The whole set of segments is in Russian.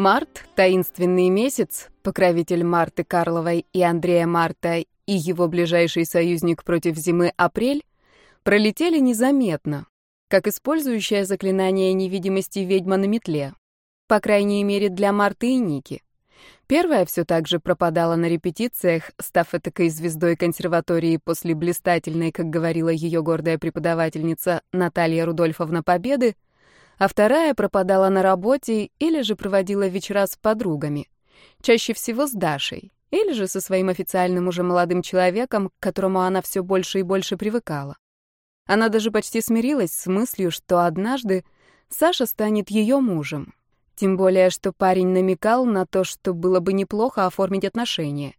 Март, таинственный месяц, покровитель Марты Карловой и Андрея Марта и его ближайший союзник против зимы Апрель, пролетели незаметно, как использующая заклинание невидимости ведьма на метле. По крайней мере, для Марты и Ники. Первая все так же пропадала на репетициях, став этакой звездой консерватории после блистательной, как говорила ее гордая преподавательница Наталья Рудольфовна Победы, а вторая пропадала на работе или же проводила вечера с подругами, чаще всего с Дашей, или же со своим официальным уже молодым человеком, к которому она все больше и больше привыкала. Она даже почти смирилась с мыслью, что однажды Саша станет ее мужем, тем более, что парень намекал на то, что было бы неплохо оформить отношения.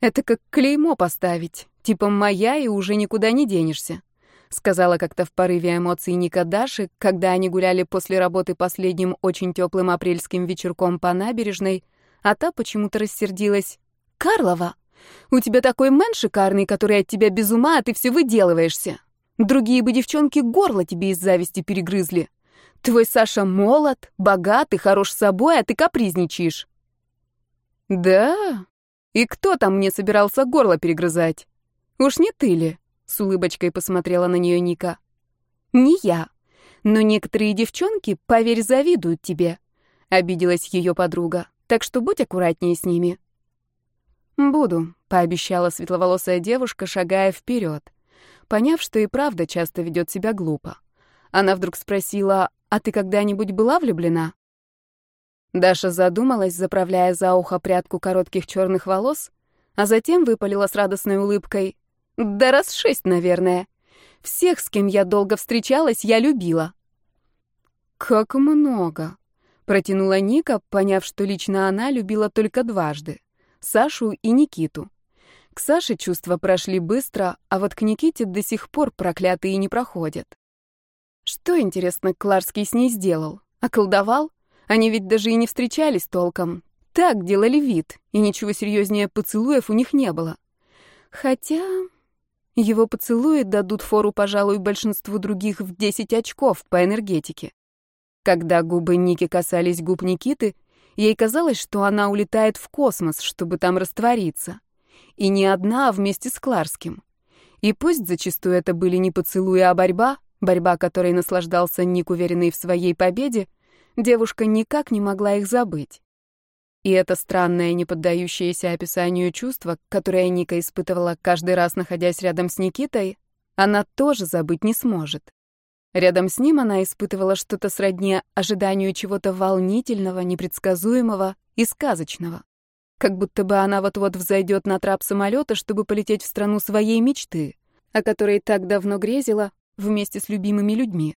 «Это как клеймо поставить, типа «моя» и уже никуда не денешься», сказала как-то в порыве эмоций Ника Даши, когда они гуляли после работы последним очень теплым апрельским вечерком по набережной, а та почему-то рассердилась. «Карлова, у тебя такой мэн шикарный, который от тебя без ума, а ты все выделываешься. Другие бы девчонки горло тебе из зависти перегрызли». Твой Саша молод, богат и хорош собой, а ты капризничаешь. Да? И кто там мне собирался горло перегрызать? Уж не ты ли? С улыбочкой посмотрела на нее Ника. Не я. Но некоторые девчонки, поверь, завидуют тебе. Обиделась ее подруга. Так что будь аккуратнее с ними. Буду, пообещала светловолосая девушка, шагая вперед, поняв, что и правда часто ведет себя глупо. Она вдруг спросила, а ты когда-нибудь была влюблена? Даша задумалась, заправляя за ухо прядку коротких черных волос, а затем выпалила с радостной улыбкой. Да раз шесть, наверное. Всех, с кем я долго встречалась, я любила. Как много, протянула Ника, поняв, что лично она любила только дважды Сашу и Никиту. К Саше чувства прошли быстро, а вот к Никите до сих пор проклятые не проходят. Что, интересно, Кларский с ней сделал? Околдовал? Они ведь даже и не встречались толком. Так делали вид, и ничего серьезнее поцелуев у них не было. Хотя... Его поцелуи дадут фору, пожалуй, большинству других в 10 очков по энергетике. Когда губы Ники касались губ Никиты, ей казалось, что она улетает в космос, чтобы там раствориться. И не одна, а вместе с Кларским. И пусть зачастую это были не поцелуи, а борьба, борьба которой наслаждался Ник, уверенный в своей победе, девушка никак не могла их забыть. И это странное, не поддающееся описанию чувство, которое Ника испытывала каждый раз, находясь рядом с Никитой, она тоже забыть не сможет. Рядом с ним она испытывала что-то сродни ожиданию чего-то волнительного, непредсказуемого и сказочного. Как будто бы она вот-вот взойдет на трап самолета, чтобы полететь в страну своей мечты, о которой так давно грезила, вместе с любимыми людьми.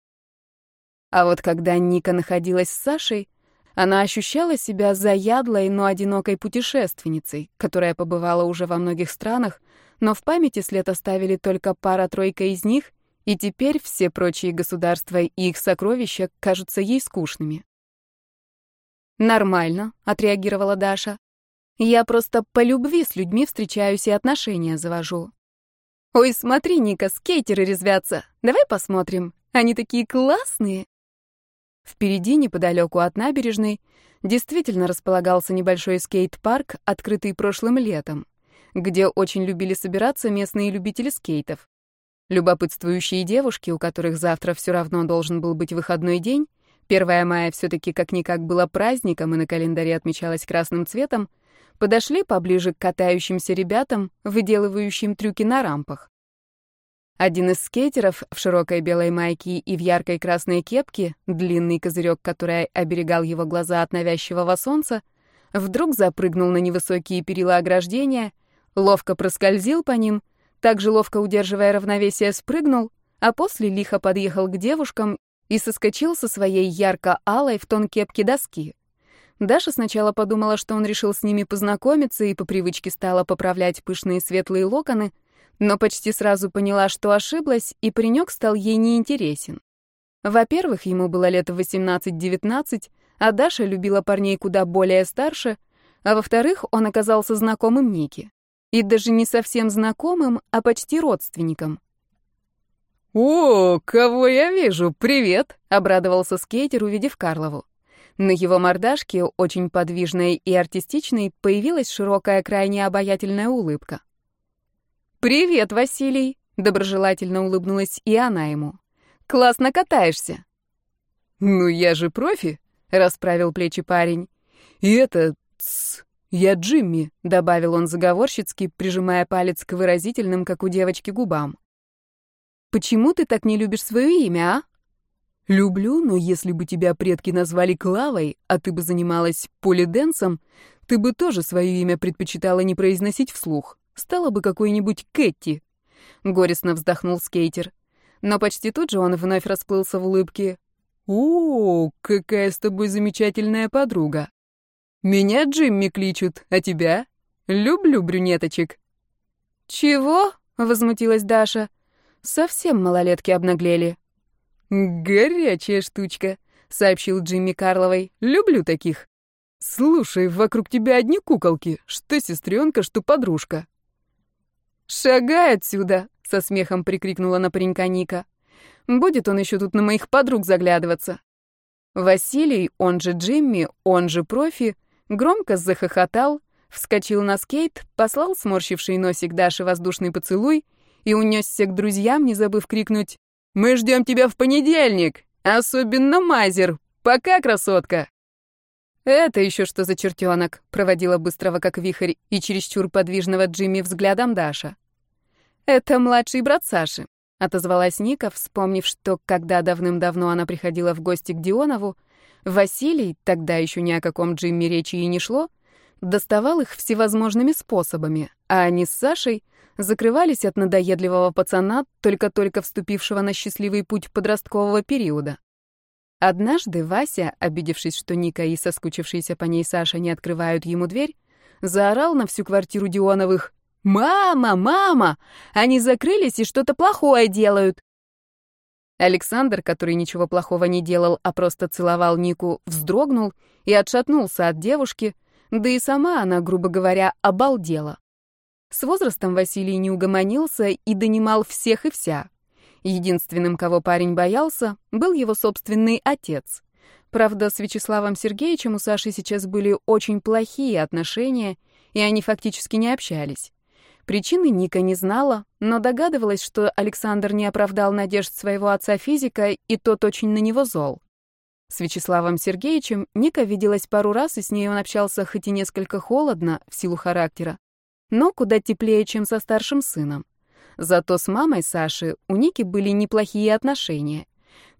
А вот когда Ника находилась с Сашей, она ощущала себя заядлой, но одинокой путешественницей, которая побывала уже во многих странах, но в памяти след оставили только пара-тройка из них, и теперь все прочие государства и их сокровища кажутся ей скучными. «Нормально», — отреагировала Даша. «Я просто по любви с людьми встречаюсь и отношения завожу. «Ой, смотри, Ника, скейтеры резвятся. Давай посмотрим. Они такие классные!» Впереди, неподалеку от набережной, действительно располагался небольшой скейт-парк, открытый прошлым летом, где очень любили собираться местные любители скейтов. Любопытствующие девушки, у которых завтра все равно должен был быть выходной день, 1 мая все-таки как-никак было праздником и на календаре отмечалось красным цветом, подошли поближе к катающимся ребятам, выделывающим трюки на рампах. Один из скейтеров в широкой белой майке и в яркой красной кепке, длинный козырек, который оберегал его глаза от навязчивого солнца, вдруг запрыгнул на невысокие перила ограждения, ловко проскользил по ним, также ловко удерживая равновесие, спрыгнул, а после лихо подъехал к девушкам и соскочил со своей ярко-алой в тон кепки доски. Даша сначала подумала, что он решил с ними познакомиться и по привычке стала поправлять пышные светлые локоны, но почти сразу поняла, что ошиблась, и паренек стал ей неинтересен. Во-первых, ему было лет 18-19, а Даша любила парней куда более старше, а во-вторых, он оказался знакомым Ники. И даже не совсем знакомым, а почти родственником. «О, кого я вижу! Привет!» — обрадовался скейтер, увидев Карлову. На его мордашке, очень подвижной и артистичной, появилась широкая, крайне обаятельная улыбка. «Привет, Василий!» — доброжелательно улыбнулась и она ему. «Классно катаешься!» «Ну, я же профи!» — расправил плечи парень. «И это... Тс, я Джимми», — добавил он заговорщицки, прижимая палец к выразительным, как у девочки, губам. «Почему ты так не любишь свое имя, а?» «Люблю, но если бы тебя предки назвали Клавой, а ты бы занималась полиденсом, ты бы тоже свое имя предпочитала не произносить вслух. Стала бы какой-нибудь Кэти». Горестно вздохнул скейтер. Но почти тут же он вновь расплылся в улыбке. «О, какая с тобой замечательная подруга! Меня Джимми кличут, а тебя? Люблю брюнеточек». «Чего?» — возмутилась Даша. «Совсем малолетки обнаглели». «Горячая штучка», — сообщил Джимми Карловой. «Люблю таких». «Слушай, вокруг тебя одни куколки, что сестренка, что подружка». «Шагай отсюда!» — со смехом прикрикнула на паренька Ника. «Будет он еще тут на моих подруг заглядываться». Василий, он же Джимми, он же профи, громко захохотал, вскочил на скейт, послал сморщивший носик Даши воздушный поцелуй и унесся к друзьям, не забыв крикнуть мы ждем тебя в понедельник, особенно Мазер. Пока, красотка!» «Это еще что за чертенок?» — проводила быстрого как вихрь и чересчур подвижного Джимми взглядом Даша. «Это младший брат Саши», — отозвалась Ника, вспомнив, что когда давным-давно она приходила в гости к Дионову, Василий, тогда еще ни о каком Джимми речи и не шло, доставал их всевозможными способами, а они с Сашей — закрывались от надоедливого пацана, только-только вступившего на счастливый путь подросткового периода. Однажды Вася, обидевшись, что Ника и соскучившийся по ней Саша не открывают ему дверь, заорал на всю квартиру Дионовых «Мама, мама! Они закрылись и что-то плохое делают!» Александр, который ничего плохого не делал, а просто целовал Нику, вздрогнул и отшатнулся от девушки, да и сама она, грубо говоря, обалдела. С возрастом Василий не угомонился и донимал всех и вся. Единственным, кого парень боялся, был его собственный отец. Правда, с Вячеславом Сергеевичем у Саши сейчас были очень плохие отношения, и они фактически не общались. Причины Ника не знала, но догадывалась, что Александр не оправдал надежд своего отца-физика, и тот очень на него зол. С Вячеславом Сергеевичем Ника виделась пару раз, и с ней он общался хоть и несколько холодно, в силу характера, но куда теплее, чем со старшим сыном. Зато с мамой Саши у Ники были неплохие отношения.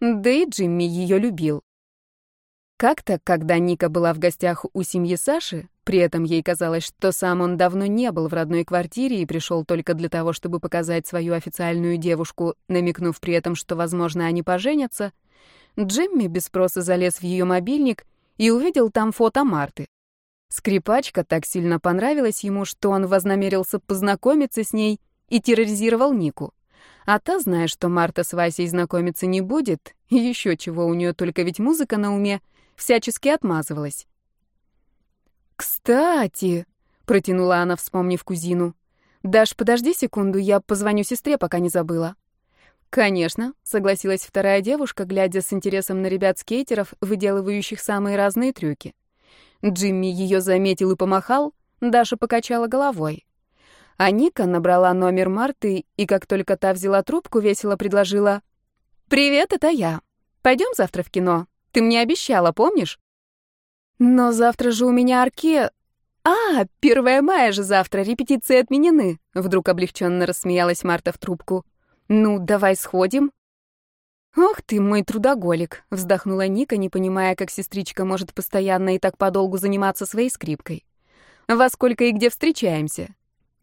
Да и Джимми ее любил. Как-то, когда Ника была в гостях у семьи Саши, при этом ей казалось, что сам он давно не был в родной квартире и пришел только для того, чтобы показать свою официальную девушку, намекнув при этом, что, возможно, они поженятся, Джимми без спроса залез в ее мобильник и увидел там фото Марты. Скрипачка так сильно понравилась ему, что он вознамерился познакомиться с ней и терроризировал Нику. А та, зная, что Марта с Васей знакомиться не будет, еще чего у нее только ведь музыка на уме, всячески отмазывалась. «Кстати», — протянула она, вспомнив кузину, «Даш, подожди секунду, я позвоню сестре, пока не забыла». «Конечно», — согласилась вторая девушка, глядя с интересом на ребят-скейтеров, выделывающих самые разные трюки. Джимми ее заметил и помахал, Даша покачала головой. А Ника набрала номер Марты, и как только та взяла трубку, весело предложила. «Привет, это я. Пойдем завтра в кино. Ты мне обещала, помнишь?» «Но завтра же у меня арке...» «А, 1 мая же завтра, репетиции отменены», — вдруг облегченно рассмеялась Марта в трубку. «Ну, давай сходим, «Ох ты, мой трудоголик», — вздохнула Ника, не понимая, как сестричка может постоянно и так подолгу заниматься своей скрипкой. «Во сколько и где встречаемся?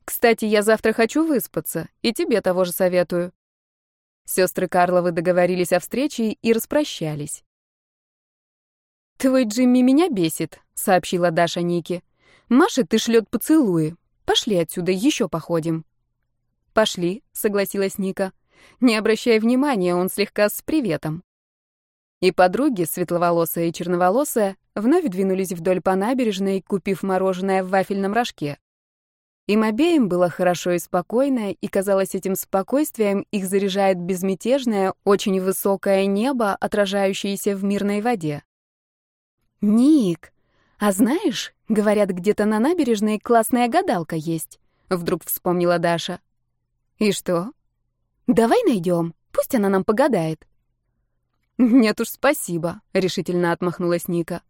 Кстати, я завтра хочу выспаться, и тебе того же советую». Сестры Карловы договорились о встрече и распрощались. «Твой Джимми меня бесит», — сообщила Даша Нике. «Маша, ты шлет поцелуи. Пошли отсюда, еще походим». «Пошли», — согласилась Ника. Не обращай внимания, он слегка с приветом. И подруги, светловолосая и черноволосая, вновь двинулись вдоль по набережной, купив мороженое в вафельном рожке. Им обеим было хорошо и спокойно, и, казалось, этим спокойствием их заряжает безмятежное, очень высокое небо, отражающееся в мирной воде. «Ник, а знаешь, говорят, где-то на набережной классная гадалка есть», — вдруг вспомнила Даша. «И что?» «Давай найдем, пусть она нам погадает». «Нет уж, спасибо», — решительно отмахнулась Ника.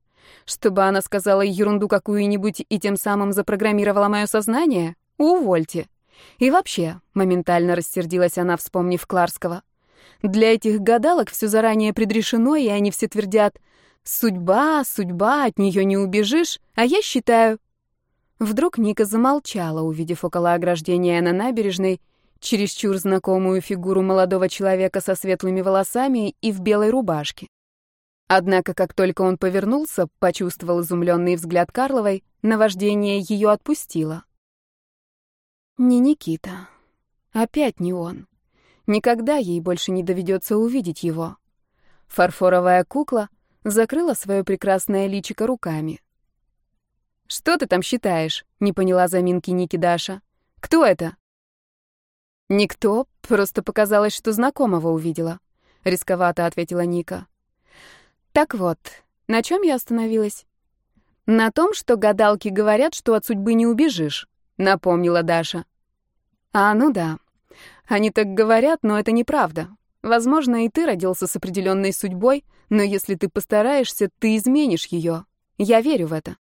«Чтобы она сказала ерунду какую-нибудь и тем самым запрограммировала мое сознание? Увольте». И вообще, моментально рассердилась она, вспомнив Кларского. Для этих гадалок все заранее предрешено, и они все твердят «Судьба, судьба, от нее не убежишь», а я считаю... Вдруг Ника замолчала, увидев около ограждения на набережной чересчур знакомую фигуру молодого человека со светлыми волосами и в белой рубашке. Однако, как только он повернулся, почувствовал изумленный взгляд Карловой, наваждение ее отпустило. Не Никита. Опять не он. Никогда ей больше не доведется увидеть его. Фарфоровая кукла закрыла свое прекрасное личико руками. «Что ты там считаешь?» — не поняла заминки Ники Даша. «Кто это?» «Никто, просто показалось, что знакомого увидела», — рисковато ответила Ника. «Так вот, на чем я остановилась?» «На том, что гадалки говорят, что от судьбы не убежишь», — напомнила Даша. «А, ну да. Они так говорят, но это неправда. Возможно, и ты родился с определенной судьбой, но если ты постараешься, ты изменишь ее. Я верю в это».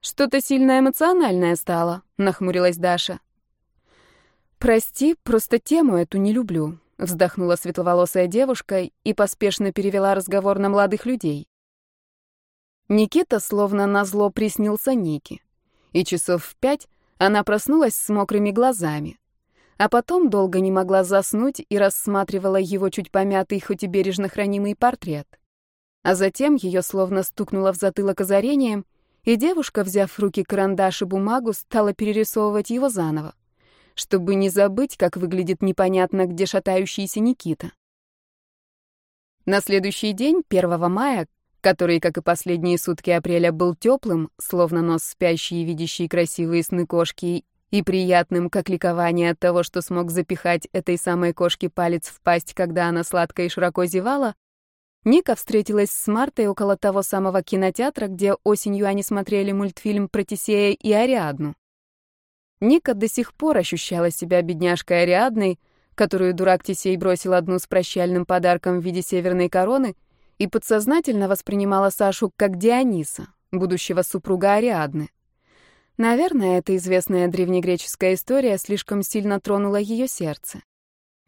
«Что-то сильно эмоциональное стало», — нахмурилась Даша. «Прости, просто тему эту не люблю», — вздохнула светловолосая девушка и поспешно перевела разговор на молодых людей. Никита словно назло приснился Нике, и часов в пять она проснулась с мокрыми глазами, а потом долго не могла заснуть и рассматривала его чуть помятый, хоть и бережно хранимый портрет. А затем ее словно стукнуло в затылок озарением, и девушка, взяв в руки карандаш и бумагу, стала перерисовывать его заново, чтобы не забыть, как выглядит непонятно где шатающийся Никита. На следующий день, 1 мая, который, как и последние сутки апреля, был теплым, словно нос спящей и видящей красивые сны кошки, и приятным, как ликование от того, что смог запихать этой самой кошке палец в пасть, когда она сладко и широко зевала, Ника встретилась с Мартой около того самого кинотеатра, где осенью они смотрели мультфильм про Тесея и Ариадну. Ника до сих пор ощущала себя бедняжкой Ариадной, которую дурак Тесей бросил одну с прощальным подарком в виде северной короны, и подсознательно воспринимала Сашу как Диониса, будущего супруга Ариадны. Наверное, эта известная древнегреческая история слишком сильно тронула ее сердце.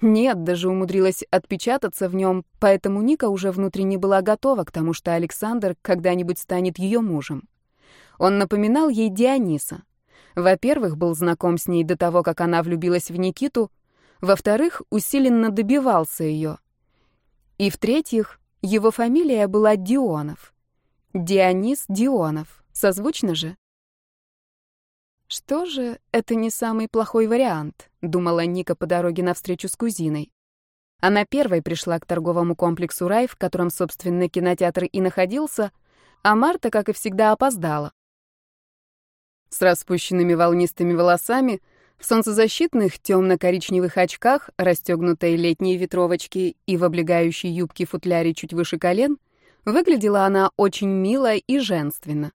Нет, даже умудрилась отпечататься в нем, поэтому Ника уже внутренне была готова к тому, что Александр когда-нибудь станет ее мужем. Он напоминал ей Диониса. Во-первых, был знаком с ней до того, как она влюбилась в Никиту, во-вторых, усиленно добивался ее. И в-третьих, его фамилия была Дионов. Дионис Дионов. Созвучно же? Что же, это не самый плохой вариант, думала Ника по дороге навстречу с кузиной. Она первой пришла к торговому комплексу «Рай», в котором, собственно, кинотеатр и находился, а Марта, как и всегда, опоздала. С распущенными волнистыми волосами, в солнцезащитных темно-коричневых очках, расстегнутой летней ветровочки и в облегающей юбке футляре чуть выше колен, выглядела она очень мило и женственно.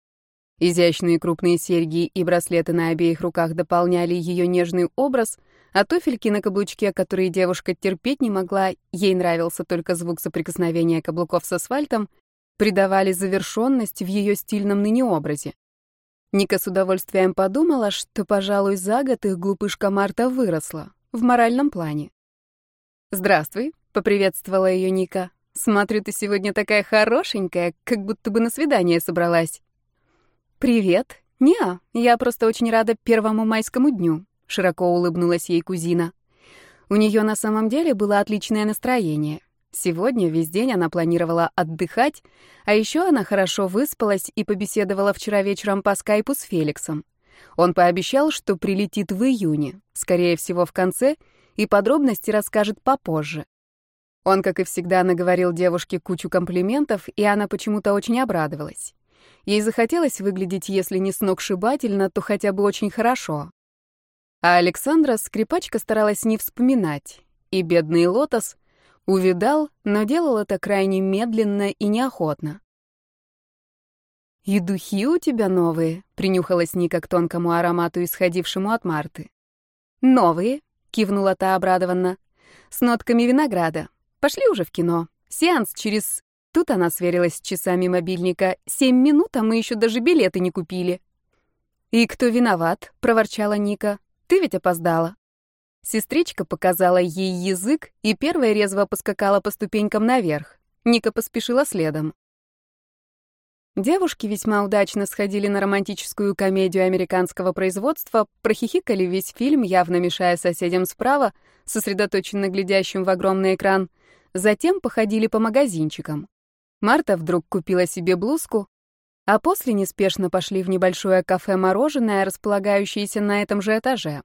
Изящные крупные серьги и браслеты на обеих руках дополняли ее нежный образ, а туфельки на каблучке, которые девушка терпеть не могла, ей нравился только звук соприкосновения каблуков с асфальтом, придавали завершенность в ее стильном ныне образе. Ника с удовольствием подумала, что, пожалуй, за год их глупышка Марта выросла, в моральном плане. «Здравствуй», — поприветствовала ее Ника. «Смотрю, ты сегодня такая хорошенькая, как будто бы на свидание собралась». «Привет. Неа, я просто очень рада первому майскому дню», — широко улыбнулась ей кузина. У нее на самом деле было отличное настроение. Сегодня весь день она планировала отдыхать, а еще она хорошо выспалась и побеседовала вчера вечером по скайпу с Феликсом. Он пообещал, что прилетит в июне, скорее всего, в конце, и подробности расскажет попозже. Он, как и всегда, наговорил девушке кучу комплиментов, и она почему-то очень обрадовалась. Ей захотелось выглядеть, если не сногсшибательно, то хотя бы очень хорошо. А Александра скрипачка старалась не вспоминать, и бедный Лотос увидал, но делал это крайне медленно и неохотно. «И духи у тебя новые», — принюхалась Ника к тонкому аромату, исходившему от Марты. «Новые», — кивнула та обрадованно, — «с нотками винограда. Пошли уже в кино. Сеанс через...» Тут она сверилась с часами мобильника. «Семь минут, а мы еще даже билеты не купили». «И кто виноват?» — проворчала Ника. «Ты ведь опоздала». Сестричка показала ей язык и первая резво поскакала по ступенькам наверх. Ника поспешила следом. Девушки весьма удачно сходили на романтическую комедию американского производства, прохихикали весь фильм, явно мешая соседям справа, сосредоточенно глядящим в огромный экран, затем походили по магазинчикам. Марта вдруг купила себе блузку, а после неспешно пошли в небольшое кафе-мороженое, располагающееся на этом же этаже.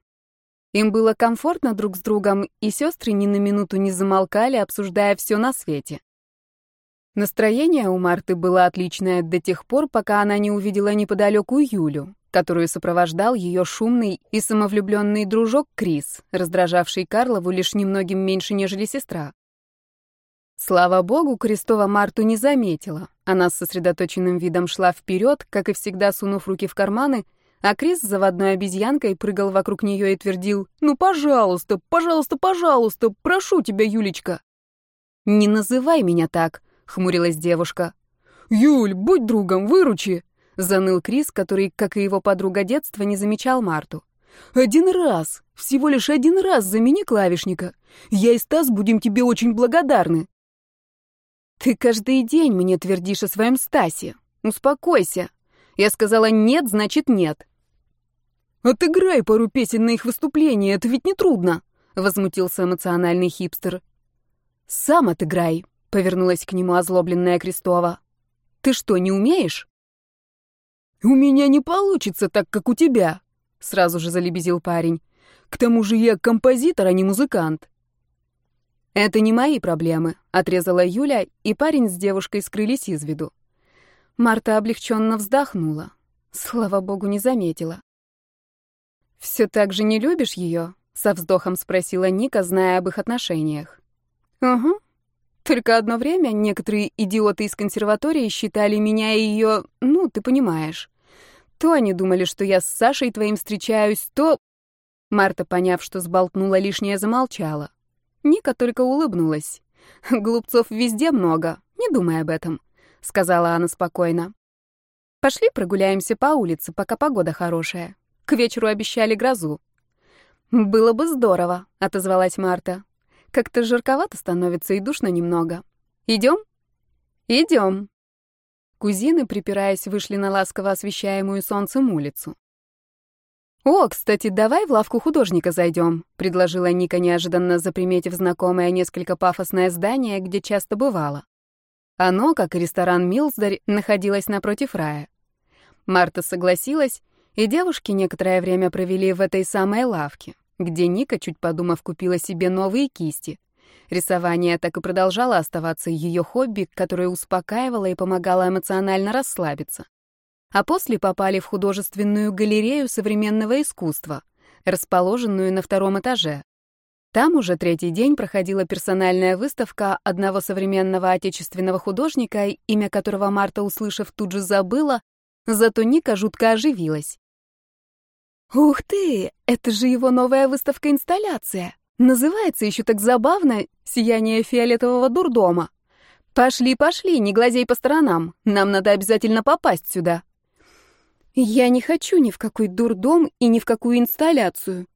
Им было комфортно друг с другом, и сестры ни на минуту не замолкали, обсуждая все на свете. Настроение у Марты было отличное до тех пор, пока она не увидела неподалеку Юлю, которую сопровождал ее шумный и самовлюбленный дружок Крис, раздражавший Карлову лишь немногим меньше, нежели сестра. Слава богу, Крестова Марту не заметила. Она с сосредоточенным видом шла вперед, как и всегда сунув руки в карманы, а Крис с заводной обезьянкой прыгал вокруг нее и твердил «Ну, пожалуйста, пожалуйста, пожалуйста, прошу тебя, Юлечка». «Не называй меня так», — хмурилась девушка. «Юль, будь другом, выручи!» — заныл Крис, который, как и его подруга детства, не замечал Марту. «Один раз, всего лишь один раз замени клавишника. Я и Стас будем тебе очень благодарны». «Ты каждый день мне твердишь о своем Стасе. Успокойся. Я сказала «нет», значит «нет». «Отыграй пару песен на их выступление, это ведь не трудно», — возмутился эмоциональный хипстер. «Сам отыграй», Повернулась к нему озлобленная Крестова. «Ты что, не умеешь?» «У меня не получится так, как у тебя», — сразу же залебезил парень. «К тому же я композитор, а не музыкант». «Это не мои проблемы», — отрезала Юля, и парень с девушкой скрылись из виду. Марта облегченно вздохнула. Слава богу, не заметила. «Все так же не любишь ее?» — со вздохом спросила Ника, зная об их отношениях. «Угу», только одно время некоторые идиоты из консерватории считали меня и ее, ну, ты понимаешь. То они думали, что я с Сашей твоим встречаюсь, то... Марта, поняв, что сболтнула лишнее, замолчала. Ника только улыбнулась. «Глупцов везде много, не думай об этом», — сказала она спокойно. «Пошли прогуляемся по улице, пока погода хорошая. К вечеру обещали грозу». «Было бы здорово», — отозвалась Марта. Как-то жарковато становится и душно немного. Идем? Идем. Кузины, припираясь, вышли на ласково освещаемую солнцем улицу. «О, кстати, давай в лавку художника зайдем», — предложила Ника, неожиданно заприметив знакомое несколько пафосное здание, где часто бывало. Оно, как и ресторан «Милсдарь», находилось напротив рая. Марта согласилась, и девушки некоторое время провели в этой самой лавке где Ника, чуть подумав, купила себе новые кисти. Рисование так и продолжало оставаться ее хобби, которое успокаивало и помогало эмоционально расслабиться. А после попали в художественную галерею современного искусства, расположенную на втором этаже. Там уже третий день проходила персональная выставка одного современного отечественного художника, имя которого Марта, услышав, тут же забыла, зато Ника жутко оживилась. Ух ты, это же его новая выставка-инсталляция. Называется еще так забавно «Сияние фиолетового дурдома». Пошли, пошли, не глазей по сторонам. Нам надо обязательно попасть сюда. Я не хочу ни в какой дурдом и ни в какую инсталляцию.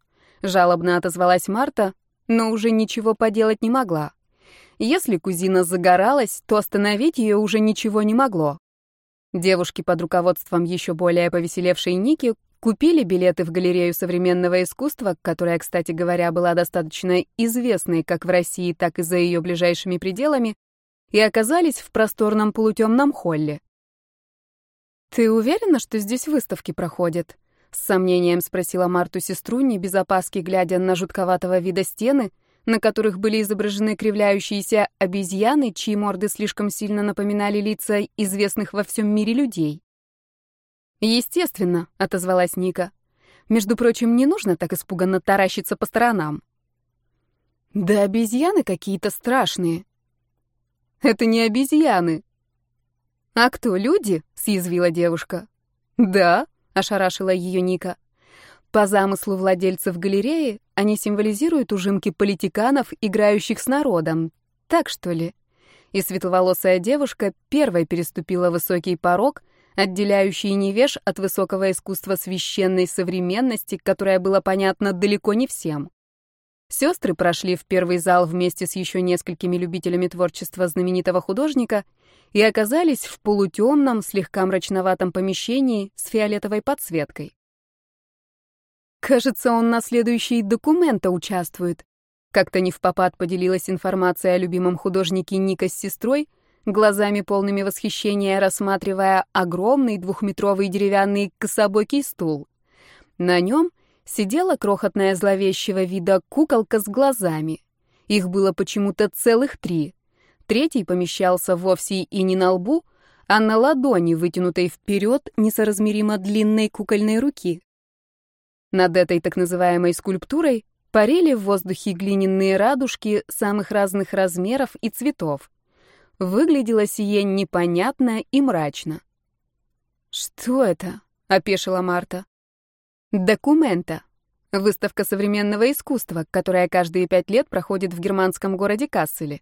Жалобно отозвалась Марта, но уже ничего поделать не могла. Если кузина загоралась, то остановить ее уже ничего не могло. Девушки под руководством еще более повеселевшей Ники Купили билеты в галерею современного искусства, которая, кстати говоря, была достаточно известной как в России, так и за ее ближайшими пределами, и оказались в просторном полутемном холле. «Ты уверена, что здесь выставки проходят?» — с сомнением спросила Марту сестру, не без опаски глядя на жутковатого вида стены, на которых были изображены кривляющиеся обезьяны, чьи морды слишком сильно напоминали лица известных во всем мире людей. «Естественно», — отозвалась Ника. «Между прочим, не нужно так испуганно таращиться по сторонам». «Да обезьяны какие-то страшные». «Это не обезьяны». «А кто, люди?» — съязвила девушка. «Да», — ошарашила ее Ника. По замыслу владельцев галереи они символизируют ужимки политиканов, играющих с народом. Так что ли? И светловолосая девушка первой переступила высокий порог, отделяющий невеж от высокого искусства священной современности, которое было понятно далеко не всем. Сестры прошли в первый зал вместе с еще несколькими любителями творчества знаменитого художника и оказались в полутемном, слегка мрачноватом помещении с фиолетовой подсветкой. Кажется, он на следующей документа участвует. Как-то не в попад поделилась информация о любимом художнике Ника с сестрой, глазами полными восхищения рассматривая огромный двухметровый деревянный кособокий стул. На нем сидела крохотная зловещего вида куколка с глазами. Их было почему-то целых три. Третий помещался вовсе и не на лбу, а на ладони, вытянутой вперед несоразмеримо длинной кукольной руки. Над этой так называемой скульптурой парили в воздухе глиняные радужки самых разных размеров и цветов. Выглядело сие непонятно и мрачно. «Что это?» — опешила Марта. Документа. Выставка современного искусства, которая каждые пять лет проходит в германском городе Касселе.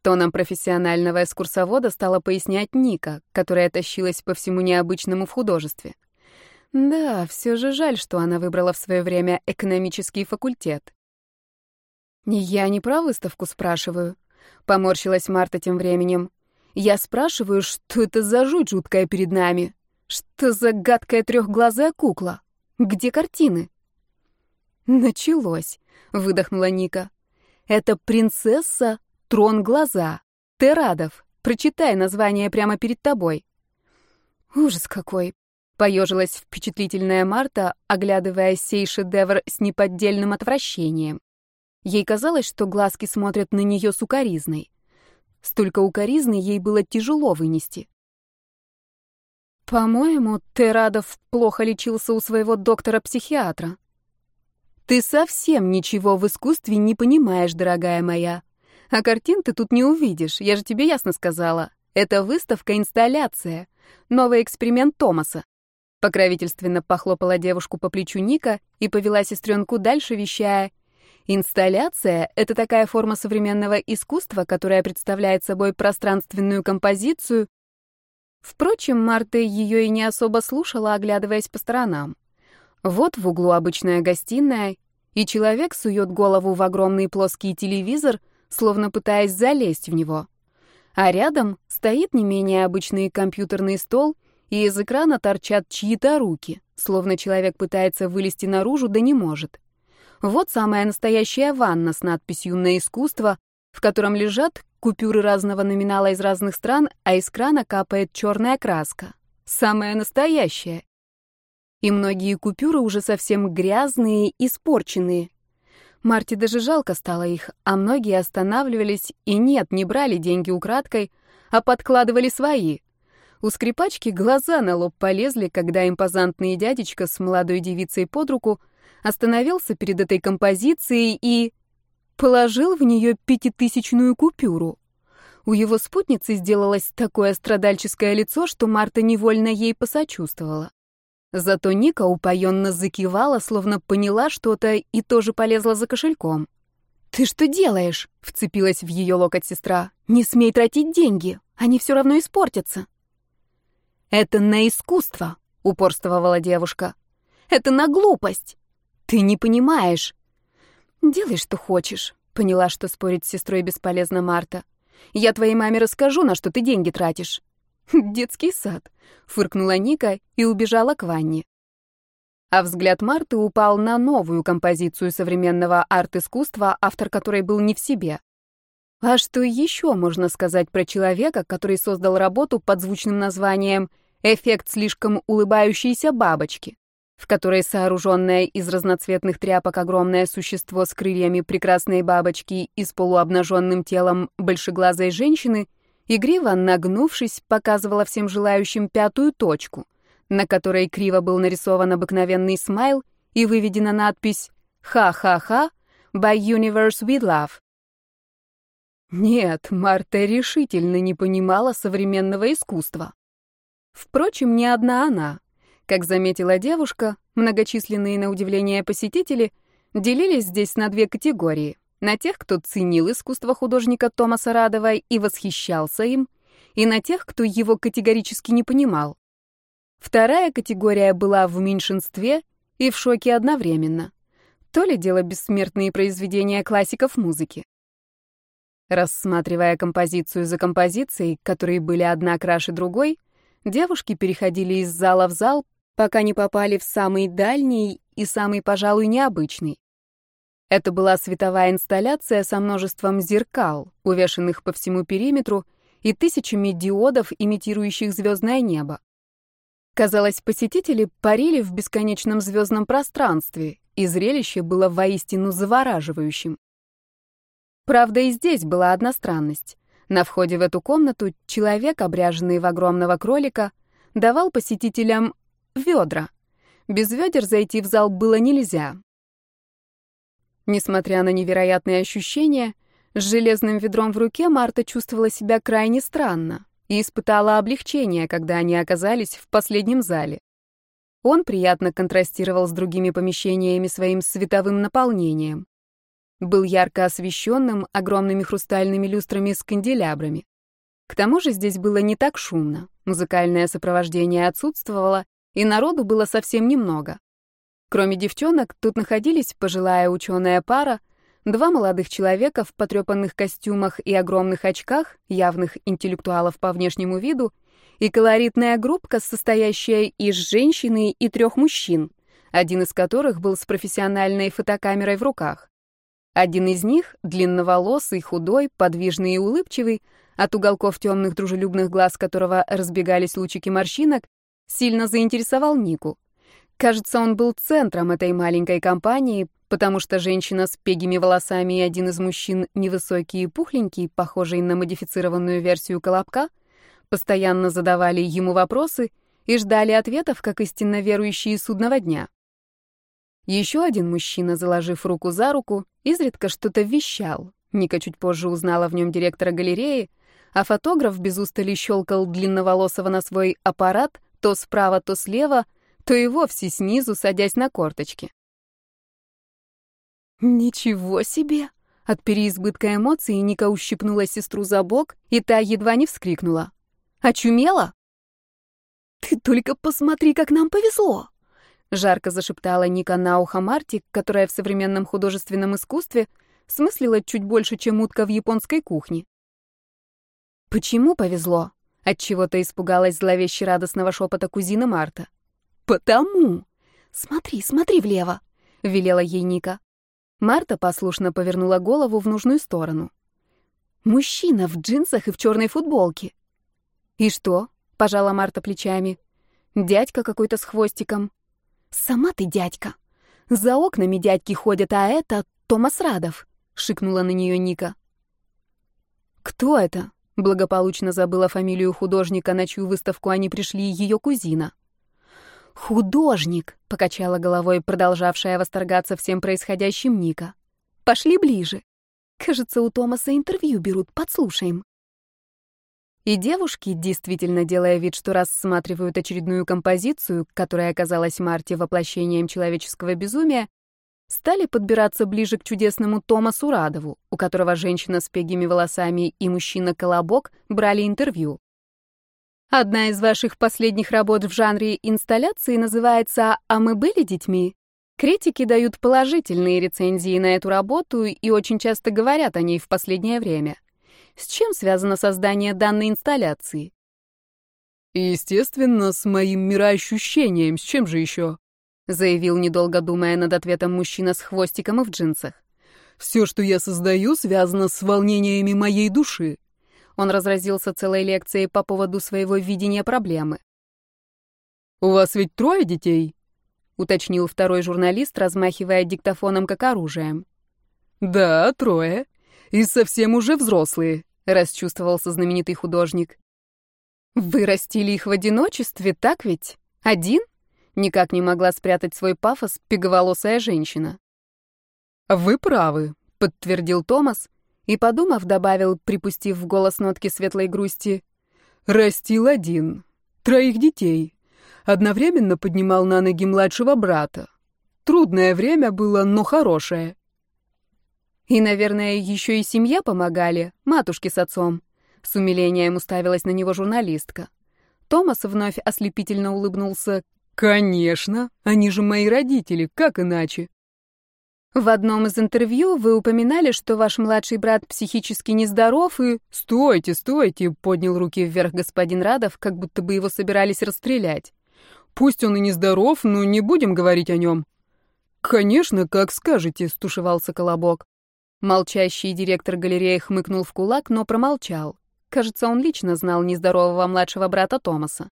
Тоном профессионального экскурсовода стала пояснять Ника, которая тащилась по всему необычному в художестве. Да, все же жаль, что она выбрала в свое время экономический факультет. «Я не про выставку спрашиваю», — поморщилась Марта тем временем. «Я спрашиваю, что это за жуть жуткая перед нами? Что за гадкая трехглазая кукла?» Где картины?» «Началось», — выдохнула Ника. «Это принцесса Трон Глаза. Терадов. Прочитай название прямо перед тобой». «Ужас какой!» — поежилась впечатлительная Марта, оглядывая сей шедевр с неподдельным отвращением. Ей казалось, что глазки смотрят на нее сукоризной. Столько укоризны ей было тяжело вынести. По-моему, Терадов плохо лечился у своего доктора-психиатра. Ты совсем ничего в искусстве не понимаешь, дорогая моя. А картин ты тут не увидишь, я же тебе ясно сказала. Это выставка-инсталляция. Новый эксперимент Томаса. Покровительственно похлопала девушку по плечу Ника и повела сестренку дальше, вещая. Инсталляция — это такая форма современного искусства, которая представляет собой пространственную композицию, Впрочем, Марта ее и не особо слушала, оглядываясь по сторонам. Вот в углу обычная гостиная, и человек сует голову в огромный плоский телевизор, словно пытаясь залезть в него. А рядом стоит не менее обычный компьютерный стол, и из экрана торчат чьи-то руки, словно человек пытается вылезти наружу, да не может. Вот самая настоящая ванна с надписью «На искусство», в котором лежат купюры разного номинала из разных стран, а из крана капает черная краска. Самая настоящая. И многие купюры уже совсем грязные, испорченные. Марте даже жалко стало их, а многие останавливались и нет, не брали деньги украдкой, а подкладывали свои. У скрипачки глаза на лоб полезли, когда импозантный дядечка с молодой девицей под руку остановился перед этой композицией и положил в нее пятитысячную купюру. У его спутницы сделалось такое страдальческое лицо, что Марта невольно ей посочувствовала. Зато Ника упоенно закивала, словно поняла что-то и тоже полезла за кошельком. «Ты что делаешь?» — вцепилась в ее локоть сестра. «Не смей тратить деньги, они все равно испортятся». «Это на искусство», — упорствовала девушка. «Это на глупость. Ты не понимаешь. «Делай, что хочешь», — поняла, что спорить с сестрой бесполезно Марта. «Я твоей маме расскажу, на что ты деньги тратишь». «Детский сад», — фыркнула Ника и убежала к ванне. А взгляд Марты упал на новую композицию современного арт-искусства, автор которой был не в себе. А что еще можно сказать про человека, который создал работу под звучным названием «Эффект слишком улыбающейся бабочки»? В которой сооруженное из разноцветных тряпок огромное существо с крыльями прекрасной бабочки и с полуобнаженным телом большеглазой женщины, игриво нагнувшись, показывала всем желающим пятую точку, на которой криво был нарисован обыкновенный смайл и выведена надпись «Ха-ха-ха» by Universe with Love. Нет, Марта решительно не понимала современного искусства. Впрочем, не одна она. Как заметила девушка, многочисленные на удивление посетители делились здесь на две категории. На тех, кто ценил искусство художника Томаса Радова и восхищался им, и на тех, кто его категорически не понимал. Вторая категория была в меньшинстве и в шоке одновременно. То ли дело бессмертные произведения классиков музыки. Рассматривая композицию за композицией, которые были одна краше другой, девушки переходили из зала в зал, пока не попали в самый дальний и самый, пожалуй, необычный. Это была световая инсталляция со множеством зеркал, увешанных по всему периметру, и тысячами диодов, имитирующих звездное небо. Казалось, посетители парили в бесконечном звездном пространстве, и зрелище было воистину завораживающим. Правда, и здесь была одна странность. На входе в эту комнату человек, обряженный в огромного кролика, давал посетителям ведра. Без ведер зайти в зал было нельзя. Несмотря на невероятные ощущения, с железным ведром в руке Марта чувствовала себя крайне странно и испытала облегчение, когда они оказались в последнем зале. Он приятно контрастировал с другими помещениями своим световым наполнением. Был ярко освещенным огромными хрустальными люстрами с канделябрами. К тому же здесь было не так шумно, музыкальное сопровождение отсутствовало, и народу было совсем немного. Кроме девчонок, тут находились пожилая ученая пара, два молодых человека в потрепанных костюмах и огромных очках, явных интеллектуалов по внешнему виду, и колоритная группка, состоящая из женщины и трех мужчин, один из которых был с профессиональной фотокамерой в руках. Один из них, длинноволосый, худой, подвижный и улыбчивый, от уголков темных дружелюбных глаз которого разбегались лучики морщинок, сильно заинтересовал Нику. Кажется, он был центром этой маленькой компании, потому что женщина с пегими волосами и один из мужчин, невысокий и пухленький, похожий на модифицированную версию Колобка, постоянно задавали ему вопросы и ждали ответов, как истинно верующие судного дня. Еще один мужчина, заложив руку за руку, изредка что-то вещал. Ника чуть позже узнала в нем директора галереи, а фотограф без устали щелкал длинноволосого на свой аппарат то справа, то слева, то и вовсе снизу, садясь на корточки. «Ничего себе!» От переизбытка эмоций Ника ущипнула сестру за бок, и та едва не вскрикнула. «Очумела?» «Ты только посмотри, как нам повезло!» Жарко зашептала Ника на ухо Марти, которая в современном художественном искусстве смыслила чуть больше, чем утка в японской кухне. «Почему повезло?» Отчего-то испугалась зловеще радостного шепота кузина Марта. «Потому!» «Смотри, смотри влево!» — велела ей Ника. Марта послушно повернула голову в нужную сторону. «Мужчина в джинсах и в черной футболке». «И что?» — пожала Марта плечами. «Дядька какой-то с хвостиком». «Сама ты дядька. За окнами дядьки ходят, а это Томас Радов», — шикнула на нее Ника. «Кто это?» — благополучно забыла фамилию художника, на чью выставку они пришли, ее кузина. «Художник!» — покачала головой продолжавшая восторгаться всем происходящим Ника. «Пошли ближе. Кажется, у Томаса интервью берут, подслушаем». И девушки, действительно делая вид, что рассматривают очередную композицию, которая оказалась Марте воплощением человеческого безумия, стали подбираться ближе к чудесному Томасу Радову, у которого женщина с пегими волосами и мужчина-колобок брали интервью. Одна из ваших последних работ в жанре инсталляции называется «А мы были детьми». Критики дают положительные рецензии на эту работу и очень часто говорят о ней в последнее время. С чем связано создание данной инсталляции? Естественно, с моим мироощущением, с чем же еще? Заявил, недолго думая над ответом мужчина с хвостиком и в джинсах. Все, что я создаю, связано с волнениями моей души. Он разразился целой лекцией по поводу своего видения проблемы. «У вас ведь трое детей?» — уточнил второй журналист, размахивая диктофоном как оружием. «Да, трое. И совсем уже взрослые», — расчувствовался знаменитый художник. «Вы растили их в одиночестве, так ведь? Один?» Никак не могла спрятать свой пафос пеговолосая женщина. «Вы правы», — подтвердил Томас, и, подумав, добавил, припустив в голос нотки светлой грусти, «Растил один. троих детей. Одновременно поднимал на ноги младшего брата. Трудное время было, но хорошее. И, наверное, еще и семья помогали, матушки с отцом. С умилением уставилась на него журналистка. Томас вновь ослепительно улыбнулся. «Конечно, они же мои родители, как иначе?» В одном из интервью вы упоминали, что ваш младший брат психически нездоров и... Стойте, стойте, поднял руки вверх господин Радов, как будто бы его собирались расстрелять. Пусть он и нездоров, но не будем говорить о нем. Конечно, как скажете, стушевался Колобок. Молчащий директор галереи хмыкнул в кулак, но промолчал. Кажется, он лично знал нездорового младшего брата Томаса.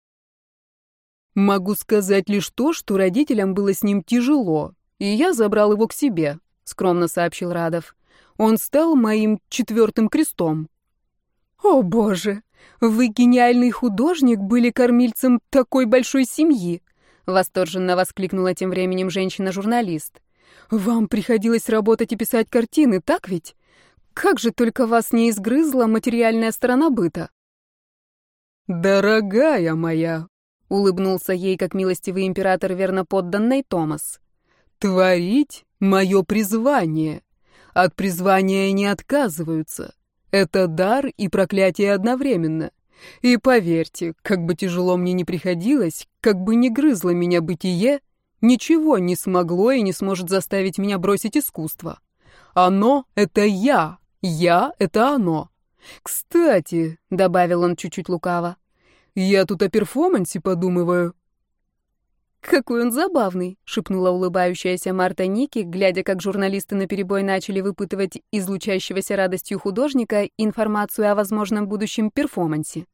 Могу сказать лишь то, что родителям было с ним тяжело, и я забрал его к себе», — скромно сообщил Радов. «Он стал моим четвертым крестом». «О, боже! Вы, гениальный художник, были кормильцем такой большой семьи!» — восторженно воскликнула тем временем женщина-журналист. «Вам приходилось работать и писать картины, так ведь? Как же только вас не изгрызла материальная сторона быта!» «Дорогая моя!» — улыбнулся ей, как милостивый император верно подданный Томас. Творить — мое призвание. От призвания не отказываются. Это дар и проклятие одновременно. И поверьте, как бы тяжело мне ни приходилось, как бы ни грызло меня бытие, ничего не смогло и не сможет заставить меня бросить искусство. Оно — это я, я — это оно. Кстати, — добавил он чуть-чуть лукаво, — я тут о перформансе подумываю. «Какой он забавный», — шепнула улыбающаяся Марта Ники, глядя, как журналисты наперебой начали выпытывать излучающегося радостью художника информацию о возможном будущем перформансе.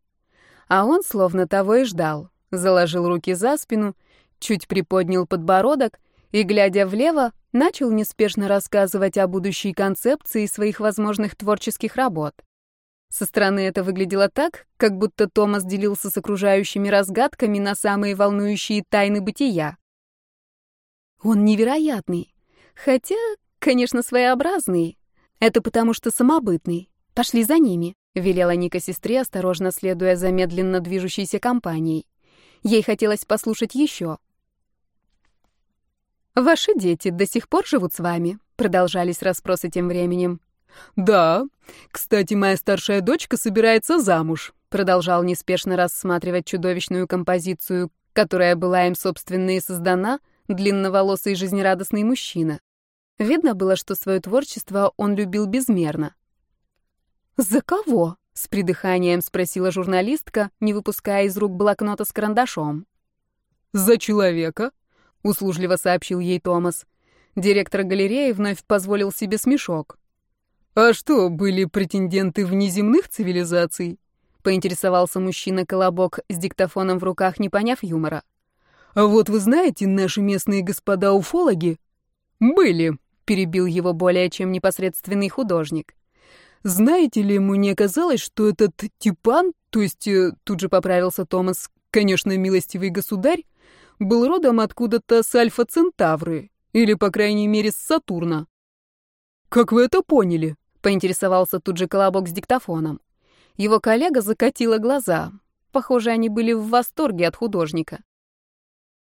А он словно того и ждал. Заложил руки за спину, чуть приподнял подбородок и, глядя влево, начал неспешно рассказывать о будущей концепции своих возможных творческих работ. Со стороны это выглядело так, как будто Томас делился с окружающими разгадками на самые волнующие тайны бытия. Он невероятный. Хотя, конечно, своеобразный. Это потому что самобытный. Пошли за ними, велела Ника сестре, осторожно следуя за медленно движущейся компанией. Ей хотелось послушать еще. «Ваши дети до сих пор живут с вами?» Продолжались расспросы тем временем. «Да. Кстати, моя старшая дочка собирается замуж», продолжал неспешно рассматривать чудовищную композицию, которая была им, собственно, и создана, длинноволосый жизнерадостный мужчина. Видно было, что свое творчество он любил безмерно. «За кого?» — с придыханием спросила журналистка, не выпуская из рук блокнота с карандашом. «За человека», — услужливо сообщил ей Томас. Директор галереи вновь позволил себе смешок. «А что, были претенденты внеземных цивилизаций?» — поинтересовался мужчина-колобок с диктофоном в руках, не поняв юмора. «А вот вы знаете, наши местные господа-уфологи?» «Были», — перебил его более чем непосредственный художник. «Знаете ли, мне казалось, что этот Типан, то есть, э, тут же поправился Томас, конечно, милостивый государь, был родом откуда-то с Альфа-Центавры, или, по крайней мере, с Сатурна». «Как вы это поняли?» Поинтересовался тут же колобок с диктофоном. Его коллега закатила глаза. Похоже, они были в восторге от художника.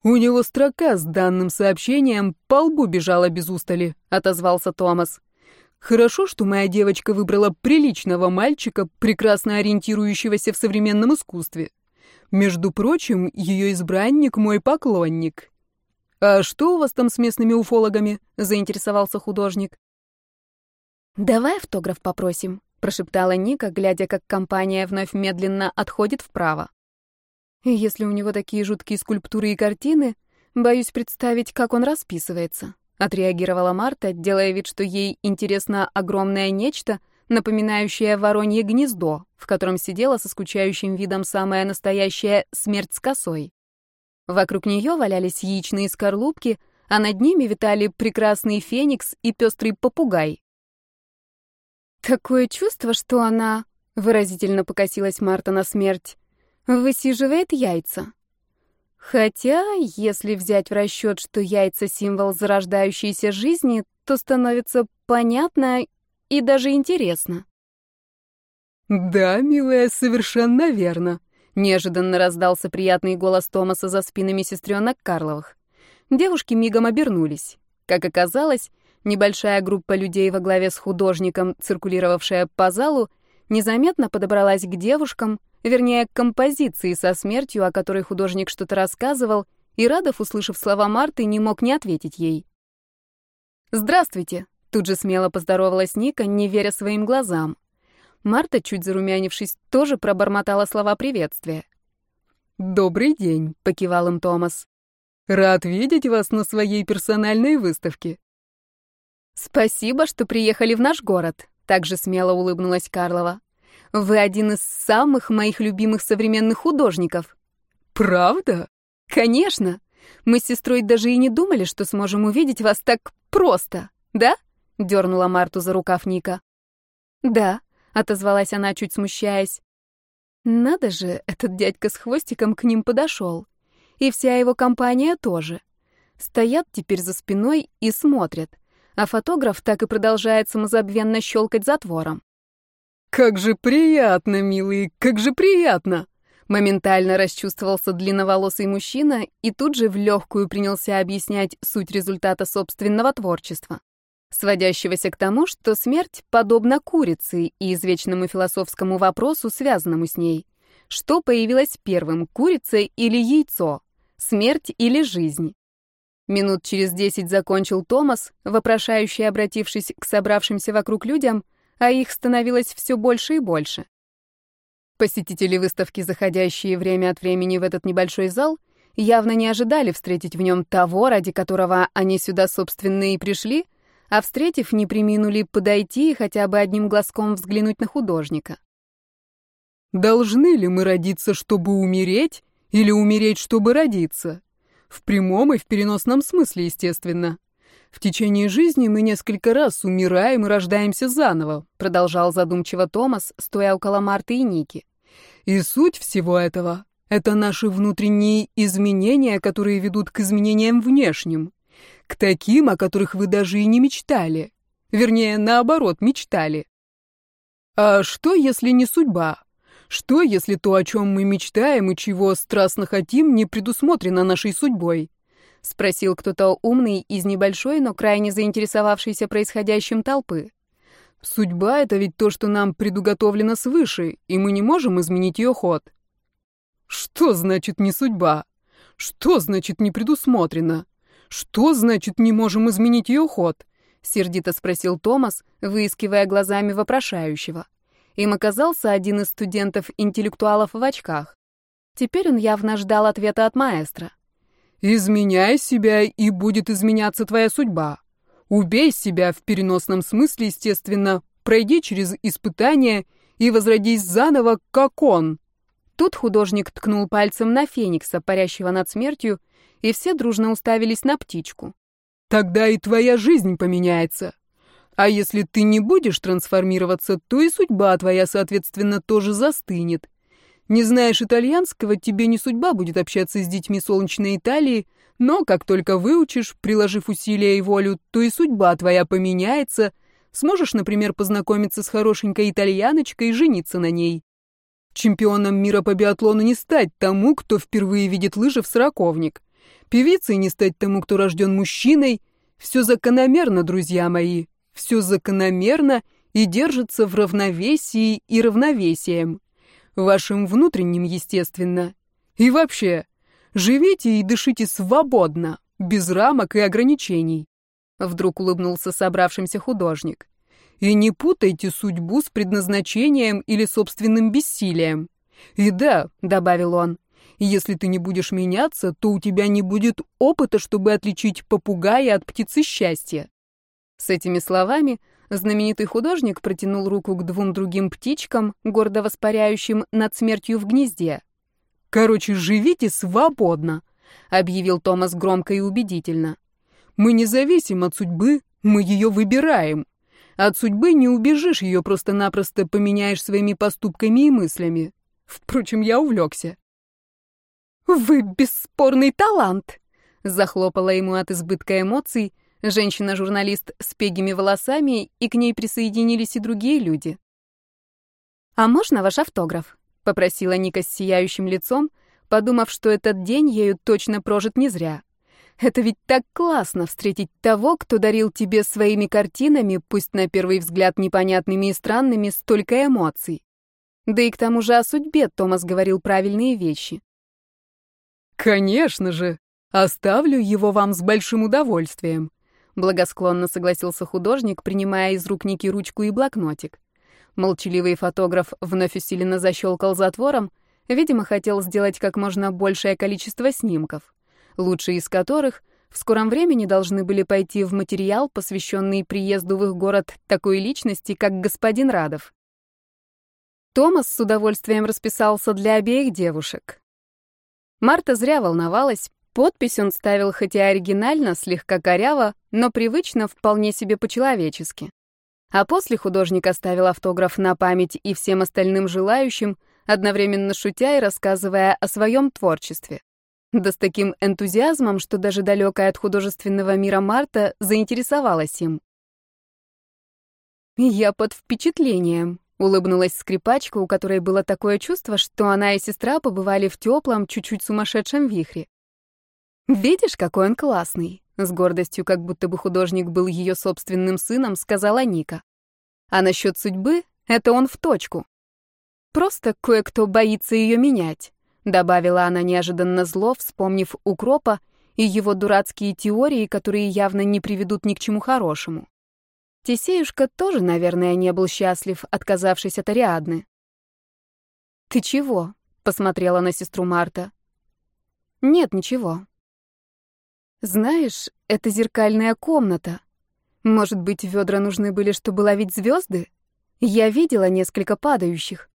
«У него строка с данным сообщением по лбу бежала без устали», — отозвался Томас. «Хорошо, что моя девочка выбрала приличного мальчика, прекрасно ориентирующегося в современном искусстве. Между прочим, ее избранник — мой поклонник». «А что у вас там с местными уфологами?» — заинтересовался художник. «Давай автограф попросим», — прошептала Ника, глядя, как компания вновь медленно отходит вправо. «Если у него такие жуткие скульптуры и картины, боюсь представить, как он расписывается», — отреагировала Марта, делая вид, что ей интересно огромное нечто, напоминающее воронье гнездо, в котором сидела со скучающим видом самая настоящая смерть с косой. Вокруг нее валялись яичные скорлупки, а над ними витали прекрасный феникс и пестрый попугай. Такое чувство, что она, выразительно покосилась Марта на смерть, высиживает яйца. Хотя, если взять в расчет, что яйца — символ зарождающейся жизни, то становится понятно и даже интересно. «Да, милая, совершенно верно», — Неожиданно раздался приятный голос Томаса за спинами сестренок Карловых. Девушки мигом обернулись. Как оказалось, небольшая группа людей во главе с художником, циркулировавшая по залу, незаметно подобралась к девушкам, вернее, к композиции со смертью, о которой художник что-то рассказывал, и Радов, услышав слова Марты, не мог не ответить ей. «Здравствуйте», — тут же смело поздоровалась Ника, не веря своим глазам. Марта, чуть зарумянившись, тоже пробормотала слова приветствия. «Добрый день», — покивал им Томас. «Рад видеть вас на своей персональной выставке». «Спасибо, что приехали в наш город», — также смело улыбнулась Карлова. «Вы один из самых моих любимых современных художников». «Правда?» «Конечно. Мы с сестрой даже и не думали, что сможем увидеть вас так просто, да?» — дернула Марту за рукав Ника. «Да», — отозвалась она, чуть смущаясь. «Надо же, этот дядька с хвостиком к ним подошел. И вся его компания тоже. Стоят теперь за спиной и смотрят, а фотограф так и продолжает самозабвенно щелкать затвором. «Как же приятно, милый, как же приятно!» Моментально расчувствовался длинноволосый мужчина и тут же в легкую принялся объяснять суть результата собственного творчества, сводящегося к тому, что смерть подобна курице и извечному философскому вопросу, связанному с ней. Что появилось первым, курица или яйцо? Смерть или жизнь? Минут через десять закончил Томас, вопрошающий, обратившись к собравшимся вокруг людям, а их становилось все больше и больше. Посетители выставки, заходящие время от времени в этот небольшой зал, явно не ожидали встретить в нем того, ради которого они сюда, собственно, и пришли, а встретив, не приминули подойти и хотя бы одним глазком взглянуть на художника. «Должны ли мы родиться, чтобы умереть, или умереть, чтобы родиться?» В прямом и в переносном смысле, естественно. В течение жизни мы несколько раз умираем и рождаемся заново, продолжал задумчиво Томас, стоя около Марты и Ники. И суть всего этого — это наши внутренние изменения, которые ведут к изменениям внешним. К таким, о которых вы даже и не мечтали. Вернее, наоборот, мечтали. А что, если не судьба? Что, если то, о чем мы мечтаем и чего страстно хотим, не предусмотрено нашей судьбой? Спросил кто-то умный из небольшой, но крайне заинтересовавшейся происходящим толпы. Судьба — это ведь то, что нам предуготовлено свыше, и мы не можем изменить ее ход. Что значит не судьба? Что значит не предусмотрено? Что значит не можем изменить ее ход? Сердито спросил Томас, выискивая глазами вопрошающего. Им оказался один из студентов-интеллектуалов в очках. Теперь он явно ждал ответа от маэстро. «Изменяй себя, и будет изменяться твоя судьба. Убей себя в переносном смысле, естественно, пройди через испытания и возродись заново, как он. Тут художник ткнул пальцем на феникса, парящего над смертью, и все дружно уставились на птичку. Тогда и твоя жизнь поменяется. А если ты не будешь трансформироваться, то и судьба твоя, соответственно, тоже застынет. Не знаешь итальянского, тебе не судьба будет общаться с детьми солнечной Италии, но как только выучишь, приложив усилия и волю, то и судьба твоя поменяется. Сможешь, например, познакомиться с хорошенькой итальяночкой и жениться на ней. Чемпионом мира по биатлону не стать тому, кто впервые видит лыжи в сороковник. Певицей не стать тому, кто рожден мужчиной. Все закономерно, друзья мои. Все закономерно и держится в равновесии и равновесием. Вашим внутренним, естественно. И вообще, живите и дышите свободно, без рамок и ограничений. Вдруг улыбнулся собравшимся художник. И не путайте судьбу с предназначением или собственным бессилием. И да, добавил он, если ты не будешь меняться, то у тебя не будет опыта, чтобы отличить попугая от птицы счастья. С этими словами знаменитый художник протянул руку к двум другим птичкам, гордо воспаряющим над смертью в гнезде. «Короче, живите свободно», — объявил Томас громко и убедительно. «Мы не зависим от судьбы, мы ее выбираем. От судьбы не убежишь, ее просто-напросто поменяешь своими поступками и мыслями. Впрочем, я увлекся». «Вы бесспорный талант!» — захлопала ему от избытка эмоций, женщина-журналист с пегими волосами, и к ней присоединились и другие люди. «А можно ваш автограф?» — попросила Ника с сияющим лицом, подумав, что этот день ею точно прожит не зря. Это ведь так классно встретить того, кто дарил тебе своими картинами, пусть на первый взгляд непонятными и странными, столько эмоций. Да и к тому же о судьбе Томас говорил правильные вещи. «Конечно же! Оставлю его вам с большим удовольствием», — благосклонно согласился художник, принимая из рук Ники ручку и блокнотик. Молчаливый фотограф вновь усиленно защелкал затвором, видимо, хотел сделать как можно большее количество снимков, лучшие из которых в скором времени должны были пойти в материал, посвященный приезду в их город такой личности, как господин Радов. Томас с удовольствием расписался для обеих девушек. Марта зря волновалась, подпись он ставил хоть и оригинально, слегка коряво, но привычно, вполне себе по-человечески. А после художник оставил автограф на память и всем остальным желающим, одновременно шутя и рассказывая о своем творчестве. Да с таким энтузиазмом, что даже далекая от художественного мира Марта заинтересовалась им. «Я под впечатлением», Улыбнулась скрипачка, у которой было такое чувство, что она и сестра побывали в теплом, чуть-чуть сумасшедшем вихре. «Видишь, какой он классный!» С гордостью, как будто бы художник был ее собственным сыном, сказала Ника. А насчет судьбы — это он в точку. Просто кое-кто боится ее менять, добавила она неожиданно зло, вспомнив укропа и его дурацкие теории, которые явно не приведут ни к чему хорошему. Тесеюшка тоже, наверное, не был счастлив, отказавшись от Ариадны. «Ты чего?» — посмотрела на сестру Марта. «Нет, ничего». «Знаешь, это зеркальная комната. Может быть, ведра нужны были, чтобы ловить звезды? Я видела несколько падающих.